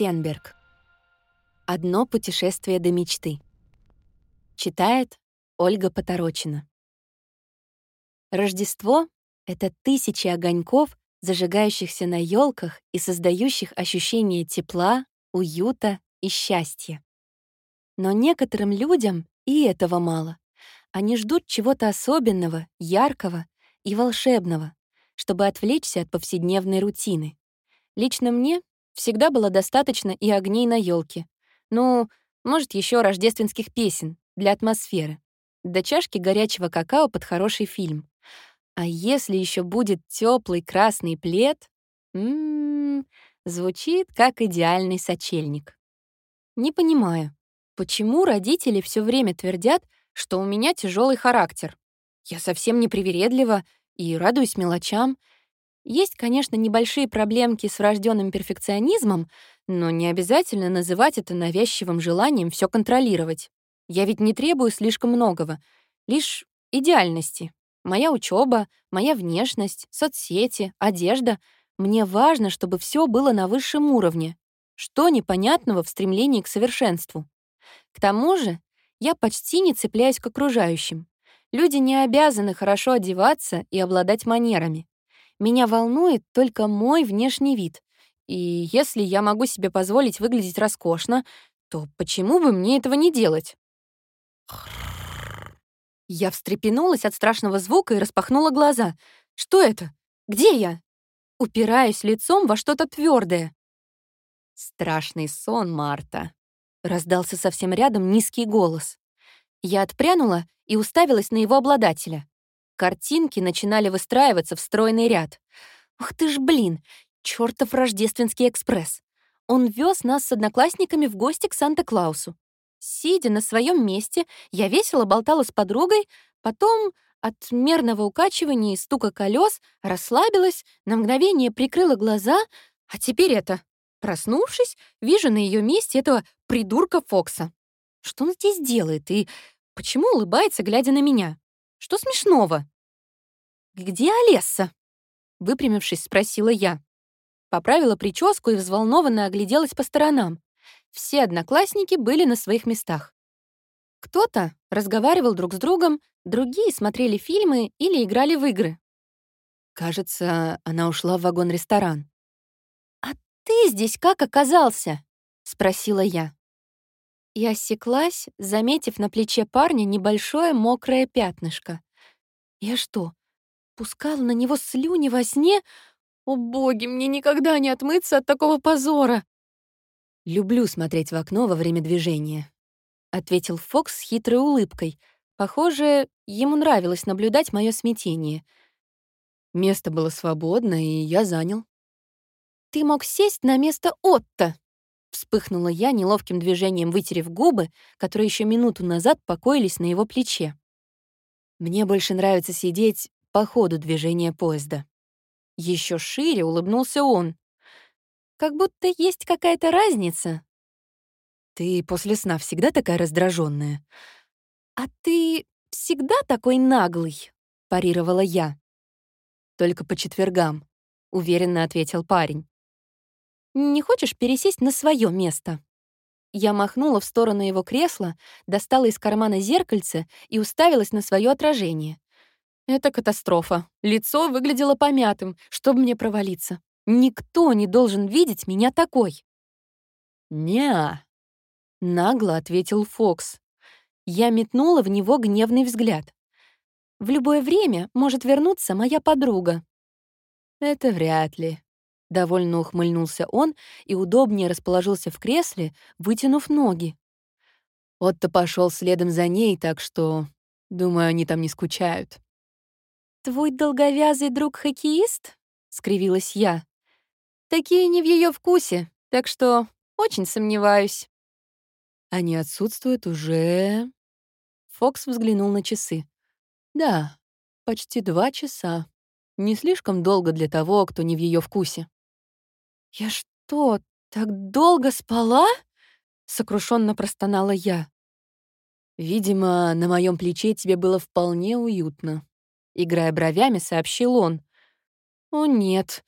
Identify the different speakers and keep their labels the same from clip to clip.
Speaker 1: Стенберг. Одно путешествие до мечты. Читает Ольга Поторочина. Рождество — это тысячи огоньков, зажигающихся на елках и создающих ощущение тепла, уюта и счастья. Но некоторым людям и этого мало. Они ждут чего-то особенного, яркого и волшебного, чтобы отвлечься от повседневной рутины. Лично мне всегда было достаточно и огней на елке. Ну, может, еще рождественских песен для атмосферы. До чашки горячего какао под хороший фильм. А если еще будет теплый красный плед, м-м, звучит как идеальный сочельник. Не понимаю, почему родители все время твердят, что у меня тяжелый характер. Я совсем не привередлива и радуюсь мелочам, есть, конечно, небольшие проблемки с врожденным перфекционизмом, но не обязательно называть это навязчивым желанием все контролировать. Я ведь не требую слишком многого, лишь идеальности. Моя учеба, моя внешность, соцсети, одежда. Мне важно, чтобы все было на высшем уровне. Что непонятного в стремлении к совершенству? К тому же я почти не цепляюсь к окружающим. Люди не обязаны хорошо одеваться и обладать манерами. Меня волнует только мой внешний вид. И если я могу себе позволить выглядеть роскошно, то почему бы мне этого не делать? Я встрепенулась от страшного звука и распахнула глаза. Что это? Где я? Упираюсь лицом во что-то твердое. Страшный сон, Марта. Раздался совсем рядом низкий голос. Я отпрянула и уставилась на его обладателя. Картинки начинали выстраиваться в стройный ряд. Ух ты ж, блин, чертов рождественский экспресс. Он вез нас с одноклассниками в гости к Санта-Клаусу. Сидя на своем месте, я весело болтала с подругой, потом от мерного укачивания и стука колес расслабилась, на мгновение прикрыла глаза, а теперь это. Проснувшись, вижу на ее месте этого придурка Фокса. Что он здесь делает и почему улыбается, глядя на меня? Что смешного? «Где Олесса?» Выпрямившись, спросила я. Поправила прическу и взволнованно огляделась по сторонам. Все одноклассники были на своих местах. Кто-то разговаривал друг с другом, другие смотрели фильмы или играли в игры. Кажется, она ушла в вагон-ресторан. «А ты здесь как оказался?» — спросила я. И осеклась, заметив на плече парня небольшое мокрое пятнышко. Я что, пускала на него слюни во сне? О боги, мне никогда не отмыться от такого позора! «Люблю смотреть в окно во время движения», — ответил Фокс с хитрой улыбкой. Похоже, ему нравилось наблюдать мое смятение. Место было свободно, и я занял. «Ты мог сесть на место Отто!» Вспыхнула я, неловким движением вытерев губы, которые еще минуту назад покоились на его плече. Мне больше нравится сидеть по ходу движения поезда. Еще шире улыбнулся он. Как будто есть какая-то разница. Ты после сна всегда такая раздраженная. А ты всегда такой наглый, парировала я. Только по четвергам, уверенно ответил парень. Не хочешь пересесть на свое место?» Я махнула в сторону его кресла, достала из кармана зеркальце и уставилась на свое отражение. Это катастрофа. Лицо выглядело помятым, чтобы мне провалиться. Никто не должен видеть меня такой. «Не-а», нагло ответил Фокс. Я метнула в него гневный взгляд. В любое время может вернуться моя подруга. Это вряд ли, Довольно ухмыльнулся он и удобнее расположился в кресле, вытянув ноги. Отто пошел следом за ней, так что, думаю, они там не скучают. «Твой долговязый друг-хоккеист?» — скривилась я. «Такие не в ее вкусе, так что очень сомневаюсь». «Они отсутствуют уже...» Фокс взглянул на часы. «Да, почти два часа. Не слишком долго для того, кто не в ее вкусе». «Я что, так долго спала?» — сокрушенно простонала я. «Видимо, на моем плече тебе было вполне уютно», — играя бровями, сообщил он. «О, нет».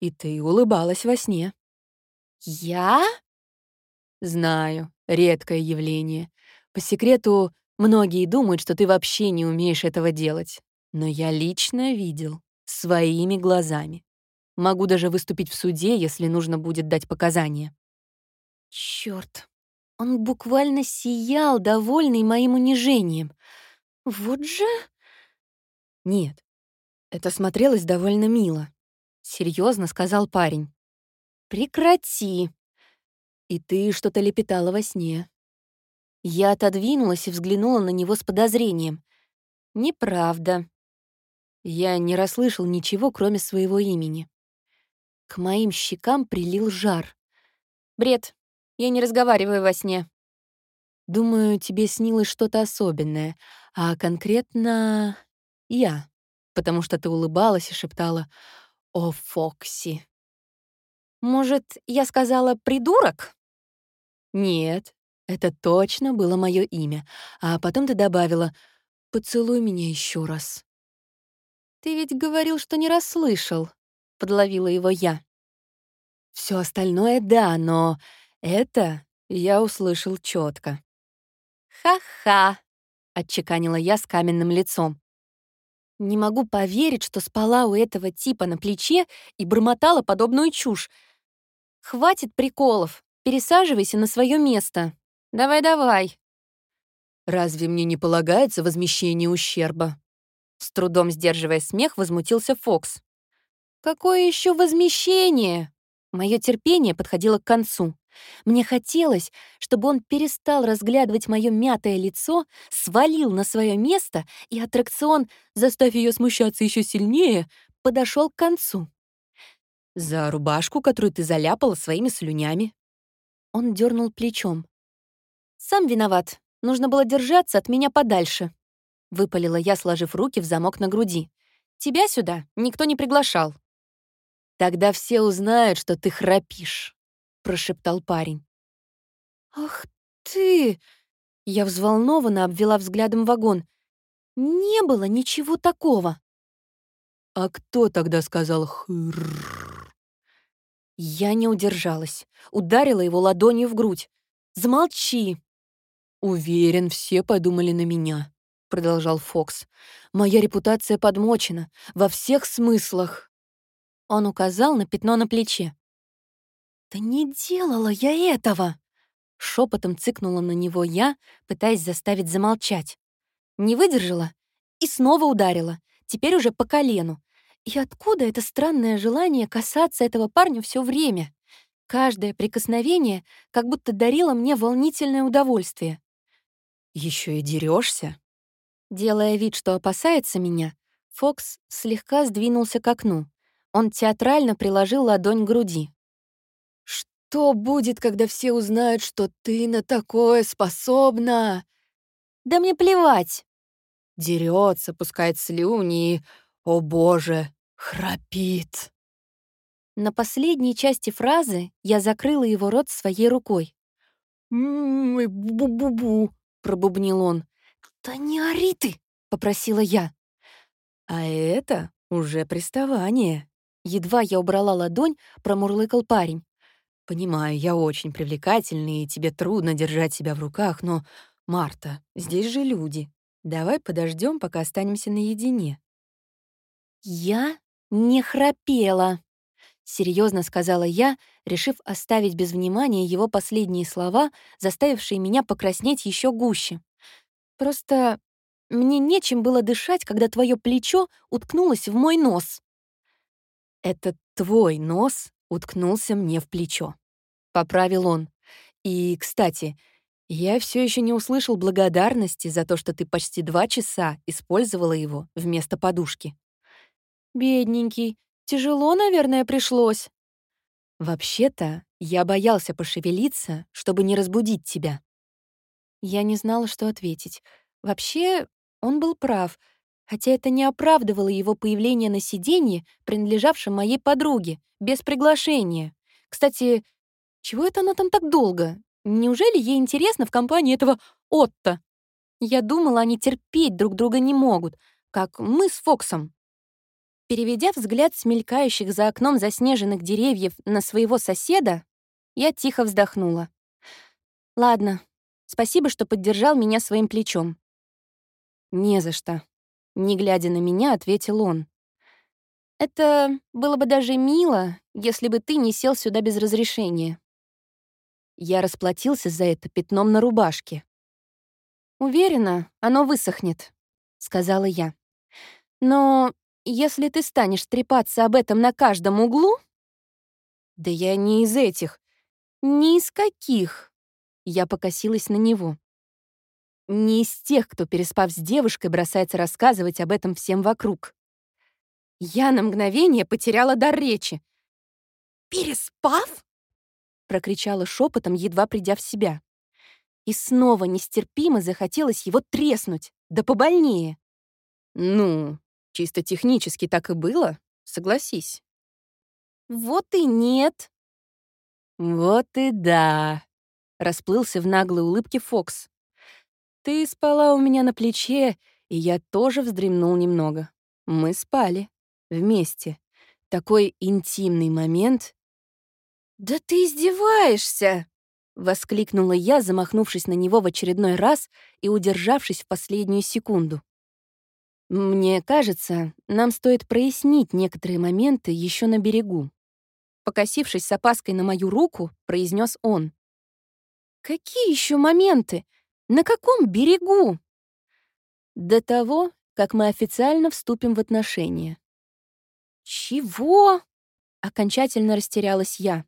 Speaker 1: «И ты улыбалась во сне». Я?
Speaker 2: Знаю, редкое явление. По секрету, многие думают, что ты вообще не умеешь этого делать. Но я лично видел, своими глазами. Могу даже выступить в суде, если нужно будет дать показания.
Speaker 1: Чёрт, он буквально сиял, довольный моим унижением. Вот же...
Speaker 2: Нет, это смотрелось довольно мило. Серьезно сказал парень.
Speaker 1: Прекрати.
Speaker 2: И ты что-то лепетала во сне.
Speaker 1: Я отодвинулась и взглянула на него с подозрением. Неправда.
Speaker 2: Я не расслышал ничего, кроме своего имени.
Speaker 1: К моим щекам прилил жар. Бред. Я не разговариваю во сне.
Speaker 2: Думаю, тебе снилось что-то особенное, а конкретно я, потому что ты улыбалась и шептала «О, Фокси».
Speaker 1: Может, я сказала «придурок»?
Speaker 2: Нет, это точно было мое имя. А потом ты добавила «Поцелуй меня еще раз».
Speaker 1: «Ты ведь говорил, что не расслышал», — подловила его я.
Speaker 2: Все остальное — да, но это я услышал четко.
Speaker 1: «Ха-ха», — отчеканила я с каменным лицом. Не могу поверить, что спала у этого типа на плече и бормотала подобную чушь. Хватит приколов, пересаживайся на свое место. Давай-давай.
Speaker 2: Разве мне не полагается возмещение ущерба?
Speaker 1: С трудом сдерживая смех, возмутился Фокс. Какое еще возмещение? Мое терпение подходило к концу. Мне хотелось, чтобы он перестал разглядывать мое мятое лицо, свалил на свое место, и аттракцион, заставив ее смущаться еще сильнее, подошел к концу.
Speaker 2: «За рубашку, которую ты заляпала своими слюнями».
Speaker 1: Он дернул плечом. «Сам виноват. Нужно было держаться от меня подальше», — выпалила я, сложив руки в замок на груди. «Тебя сюда никто не приглашал».
Speaker 2: «Тогда все узнают, что ты храпишь», — прошептал парень.
Speaker 1: «Ах ты!» Я взволнованно обвела взглядом вагон. «Не было ничего такого».
Speaker 2: «А кто тогда сказал хыр?»
Speaker 1: Я не удержалась, ударила его ладонью в грудь. «Замолчи!»
Speaker 2: «Уверен, все подумали на меня», — продолжал Фокс. «Моя репутация подмочена во всех смыслах».
Speaker 1: Он указал на пятно на плече. «Да не делала я этого!» Шепотом цыкнула на него я, пытаясь заставить замолчать. Не выдержала и снова ударила, теперь уже по колену. И откуда это странное желание касаться этого парня все время? Каждое прикосновение как будто дарило мне волнительное удовольствие.
Speaker 2: Еще и дерешься?
Speaker 1: Делая вид, что опасается меня, Фокс слегка сдвинулся к окну. Он театрально приложил ладонь к груди.
Speaker 2: Что будет, когда все узнают, что ты на такое способна?
Speaker 1: Да мне плевать.
Speaker 2: Дерется, пускает слюни и, о боже, храпит.
Speaker 1: На последней части фразы я закрыла его рот своей рукой.
Speaker 2: «Бу-бу-бу», — пробубнил он.
Speaker 1: «Да не ори ты!» — попросила я.
Speaker 2: «А это уже приставание».
Speaker 1: Едва я убрала ладонь, промурлыкал парень.
Speaker 2: Понимаю, я очень привлекательный, и тебе трудно держать себя в руках, но, Марта, здесь же люди. Давай подождем, пока останемся наедине.
Speaker 1: Я не храпела, серьезно сказала я, решив оставить без внимания его последние слова, заставившие меня покраснеть еще гуще. Просто мне нечем было дышать, когда твое плечо уткнулось в мой нос.
Speaker 2: Это твой нос уткнулся мне в плечо. — поправил он. «И, кстати, я все еще не услышал благодарности за то, что ты почти два часа использовала его вместо подушки».
Speaker 1: «Бедненький, тяжело, наверное, пришлось».
Speaker 2: «Вообще-то, я боялся пошевелиться, чтобы не разбудить тебя».
Speaker 1: Я не знала, что ответить. Вообще, он был прав, хотя это не оправдывало его появление на сиденье, принадлежавшем моей подруге, без приглашения. Кстати, чего это она там так долго? Неужели ей интересно в компании этого Отто? Я думала, они терпеть друг друга не могут, как мы с Фоксом. Переведя взгляд с мелькающих за окном заснеженных деревьев на своего соседа, Я тихо вздохнула. «Ладно, спасибо, что поддержал меня своим плечом».
Speaker 2: «Не за что», — не глядя на меня, ответил он.
Speaker 1: «Это было бы даже мило, если бы ты не сел сюда без разрешения».
Speaker 2: Я расплатился за это пятном на рубашке.
Speaker 1: «Уверена, оно высохнет», — сказала я. «Но если ты станешь трепаться об этом на каждом углу...»
Speaker 2: «Да я не из этих».
Speaker 1: «Ни из каких?»
Speaker 2: Я покосилась на него. Не из тех, кто, переспав с девушкой, бросается рассказывать об этом всем вокруг.
Speaker 1: Я на мгновение потеряла дар речи. «Переспав?» — прокричала шепотом, едва придя в себя. И снова нестерпимо захотелось его треснуть, да побольнее.
Speaker 2: «Ну, чисто технически так и было, согласись».
Speaker 1: «Вот и нет».
Speaker 2: «Вот и да», — расплылся в наглой улыбке Фокс. «Ты спала у меня на плече, и я тоже вздремнул немного. Мы спали. Вместе. Такой интимный момент».
Speaker 1: «Да ты издеваешься!» — воскликнула я, замахнувшись на него в очередной раз и удержавшись в последнюю секунду.
Speaker 2: «Мне кажется, нам стоит прояснить некоторые моменты еще на берегу
Speaker 1: покосившись с опаской на мою руку, произнес он. «Какие еще моменты? На каком берегу?»
Speaker 2: «До того, как мы официально вступим в отношения».
Speaker 1: «Чего?» — окончательно растерялась я.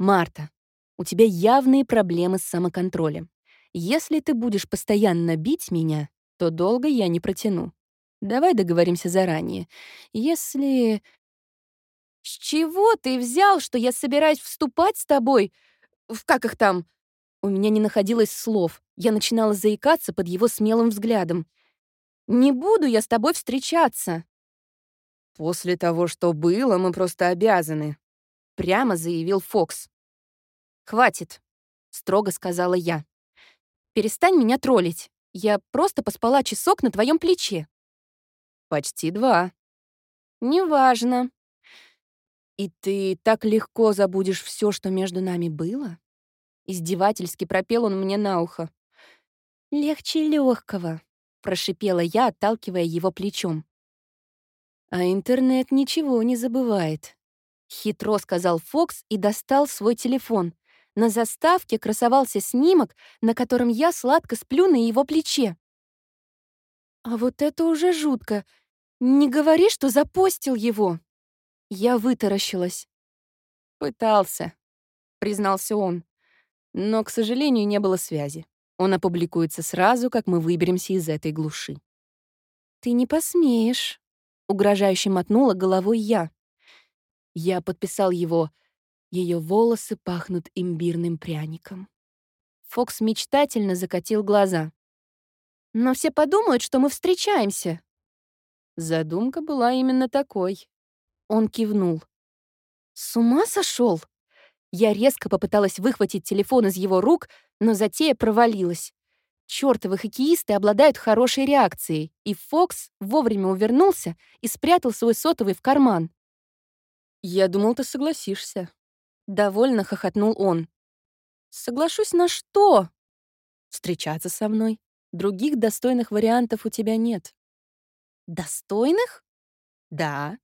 Speaker 2: «Марта, у тебя явные проблемы с самоконтролем. Если ты будешь постоянно бить меня, то долго я не протяну. Давай договоримся заранее. Если
Speaker 1: «С чего ты взял, что я собираюсь вступать с тобой? В как их там?» У меня не находилось слов. Я начинала заикаться под его смелым взглядом. «Не буду я с тобой встречаться!»
Speaker 2: «После того, что было, мы просто обязаны», — прямо заявил Фокс.
Speaker 1: «Хватит», — строго сказала я. «Перестань меня троллить. Я просто поспала часок на твоем плече».
Speaker 2: «Почти два».
Speaker 1: «Неважно»,
Speaker 2: «И ты так легко забудешь все, что между нами было?»
Speaker 1: Издевательски пропел он мне на ухо. «Легче легкого, прошипела я, отталкивая его плечом.
Speaker 2: «А интернет ничего не забывает», —
Speaker 1: хитро сказал Фокс и достал свой телефон. На заставке красовался снимок, на котором я сладко сплю на его плече. «А вот это уже жутко. Не говори, что запостил его!» Я вытаращилась.
Speaker 2: «Пытался», — признался он. «Но, к сожалению, не было связи. Он опубликуется сразу, как мы выберемся из этой глуши».
Speaker 1: «Ты не посмеешь», — угрожающе мотнула головой я.
Speaker 2: Я подписал его «Ее волосы пахнут имбирным пряником».
Speaker 1: Фокс мечтательно закатил глаза. «Но все подумают, что мы встречаемся».
Speaker 2: Задумка была именно такой.
Speaker 1: Он кивнул. «С ума сошел? Я резко попыталась выхватить телефон из его рук, но затея провалилась. Чёртовы хоккеисты обладают хорошей реакцией, и Фокс вовремя увернулся и спрятал свой сотовый в карман.
Speaker 2: «Я думал, ты согласишься».
Speaker 1: Довольно хохотнул он. «Соглашусь на что?»
Speaker 2: «Встречаться со мной. Других достойных вариантов у тебя нет».
Speaker 1: «Достойных?»
Speaker 2: «Да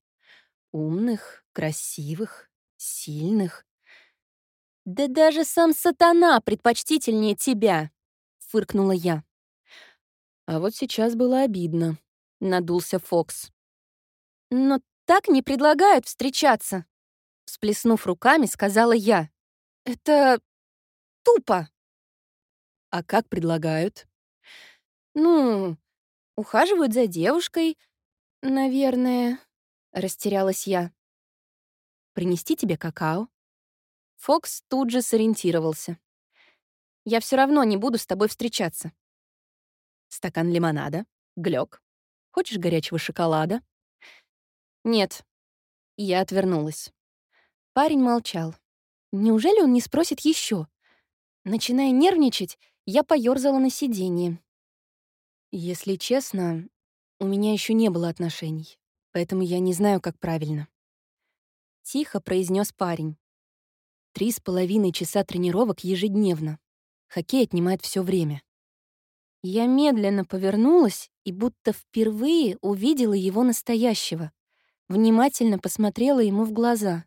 Speaker 2: умных, красивых, сильных.
Speaker 1: «Да даже сам сатана предпочтительнее тебя!» — фыркнула я.
Speaker 2: А вот сейчас было обидно, — надулся Фокс.
Speaker 1: «Но так не предлагают встречаться!» Всплеснув руками, сказала я. «Это тупо!»
Speaker 2: «А как предлагают?»
Speaker 1: «Ну, ухаживают за девушкой, наверное», Растерялась я.
Speaker 2: «Принести тебе какао?»
Speaker 1: Фокс тут же сориентировался. «Я все равно не буду с тобой встречаться».
Speaker 2: «Стакан лимонада? Глёк? Хочешь горячего шоколада?»
Speaker 1: «Нет». Я отвернулась. Парень молчал. Неужели он не спросит еще? Начиная нервничать, я поёрзала на сиденье.
Speaker 2: Если честно, у меня еще не было отношений поэтому я не знаю, как правильно.
Speaker 1: Тихо произнес парень.
Speaker 2: три с половиной часа тренировок ежедневно. Хоккей отнимает все время.
Speaker 1: Я медленно повернулась и будто впервые увидела его настоящего. Внимательно посмотрела ему в глаза.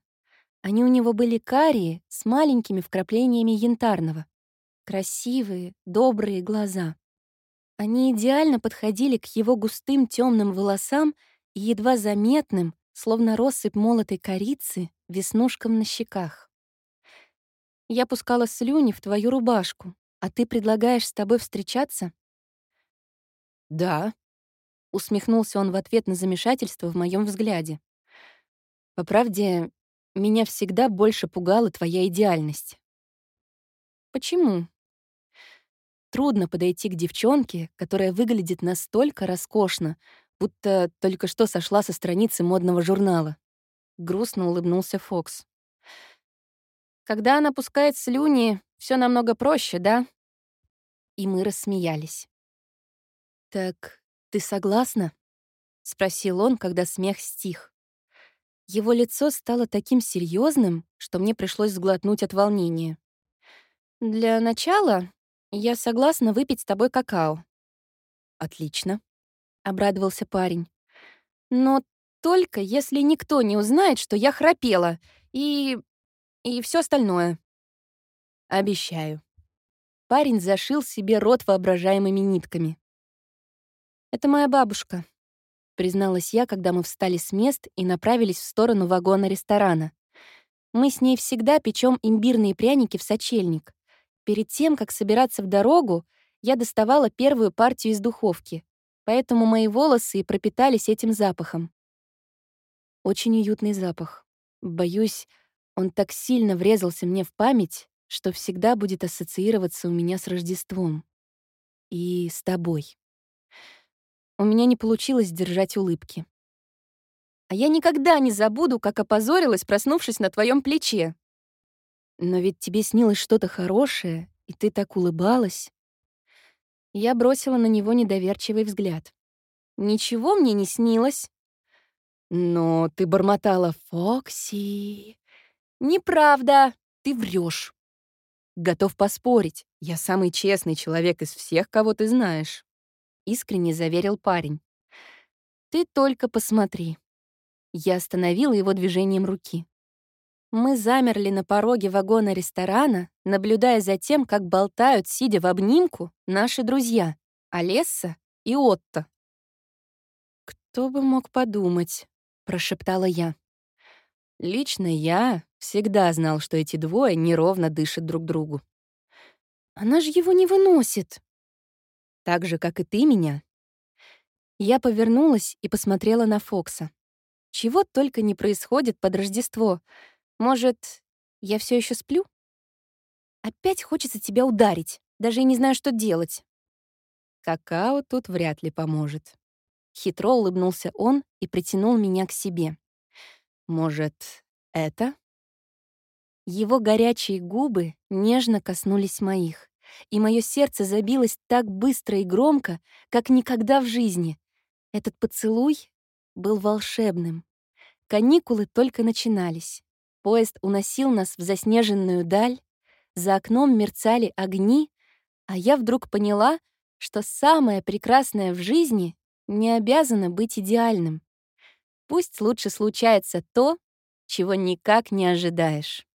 Speaker 1: Они у него были карие, с маленькими вкраплениями янтарного. Красивые, добрые глаза. Они идеально подходили к его густым темным волосам и едва заметным, словно россыпь молотой корицы, веснушкам на щеках. Я пускала слюни в твою рубашку, а ты предлагаешь с тобой встречаться?
Speaker 2: «Да», — усмехнулся он в ответ на замешательство в моем взгляде. «По правде, меня всегда больше пугала твоя идеальность».
Speaker 1: «Почему?»
Speaker 2: Трудно подойти к девчонке, которая выглядит настолько роскошно, будто только что сошла со страницы модного журнала. Грустно улыбнулся Фокс.
Speaker 1: «Когда она пускает слюни, все намного проще, да?»
Speaker 2: И мы рассмеялись. «Так ты согласна?» — спросил он, когда смех стих. Его лицо стало таким серьезным, что мне пришлось сглотнуть от волнения.
Speaker 1: «Для начала я согласна выпить с тобой какао».
Speaker 2: «Отлично», — обрадовался парень.
Speaker 1: «Но только если никто не узнает, что я храпела, и... и все остальное».
Speaker 2: «Обещаю». Парень зашил себе рот воображаемыми нитками.
Speaker 1: «Это моя бабушка», —
Speaker 2: призналась я, когда мы встали с мест и направились в сторону вагона ресторана. «Мы с ней всегда печем имбирные пряники в сочельник. Перед тем, как собираться в дорогу, я доставала первую партию из духовки, поэтому мои волосы и пропитались этим запахом. Очень уютный запах. Боюсь, он так сильно врезался мне в память, что всегда будет ассоциироваться у меня с Рождеством. И с тобой. У меня не получилось держать улыбки.
Speaker 1: «А я никогда не забуду, как опозорилась, проснувшись на твоем плече».
Speaker 2: «Но ведь тебе снилось что-то хорошее, и ты так улыбалась».
Speaker 1: Я бросила на него недоверчивый взгляд. «Ничего мне не снилось».
Speaker 2: «Но ты бормотала Фокси».
Speaker 1: «Неправда, ты врешь.
Speaker 2: «Готов поспорить, я самый честный человек из всех, кого ты знаешь» искренне заверил парень. «Ты только посмотри». Я остановила его движением руки. Мы замерли на пороге вагона ресторана, наблюдая за тем, как болтают, сидя в обнимку, наши друзья — Олесса и Отто. «Кто бы мог подумать?» — прошептала я. Лично я всегда знал, что эти двое неровно дышат друг другу.
Speaker 1: «Она же его не выносит!»
Speaker 2: Так же, как и ты меня. Я повернулась и посмотрела на Фокса. Чего только не происходит под Рождество. Может, я все еще сплю? Опять хочется тебя ударить, даже и не знаю, что делать. Какао тут вряд ли поможет. Хитро улыбнулся он и притянул меня к себе. Может, это? Его горячие губы нежно коснулись моих и мое сердце забилось так быстро и громко, как никогда в жизни. Этот поцелуй был волшебным. Каникулы только начинались. Поезд уносил нас в заснеженную даль, за окном мерцали огни, а я вдруг поняла, что самое прекрасное в жизни не обязано быть идеальным. Пусть лучше случается то, чего никак не ожидаешь.